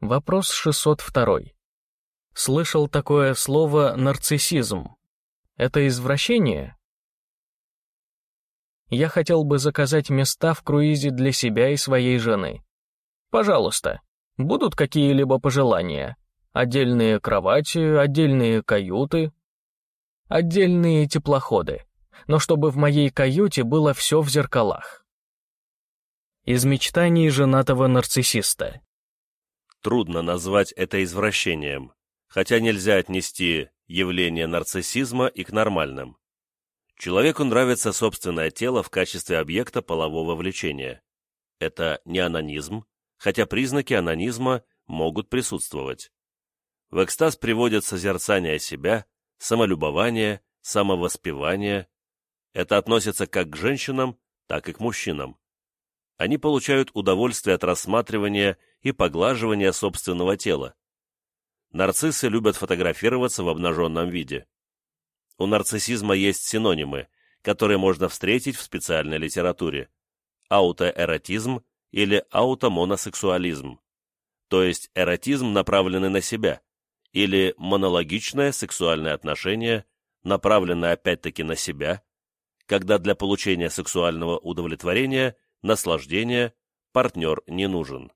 Вопрос 602. Слышал такое слово «нарциссизм». Это извращение? Я хотел бы заказать места в круизе для себя и своей жены. Пожалуйста, будут какие-либо пожелания? Отдельные кровати, отдельные каюты, отдельные теплоходы. Но чтобы в моей каюте было все в зеркалах. Из мечтаний женатого нарциссиста. Трудно назвать это извращением, хотя нельзя отнести явление нарциссизма и к нормальным. Человеку нравится собственное тело в качестве объекта полового влечения. Это не анонизм, хотя признаки анонизма могут присутствовать. В экстаз приводят созерцание себя, самолюбование, самовоспевание. Это относится как к женщинам, так и к мужчинам. Они получают удовольствие от рассматривания и поглаживания собственного тела. Нарциссы любят фотографироваться в обнаженном виде. У нарциссизма есть синонимы, которые можно встретить в специальной литературе. Аутоэротизм или аутомоносексуализм, то есть эротизм, направленный на себя, или монологичное сексуальное отношение, направленное опять-таки на себя, когда для получения сексуального удовлетворения, наслаждения партнер не нужен.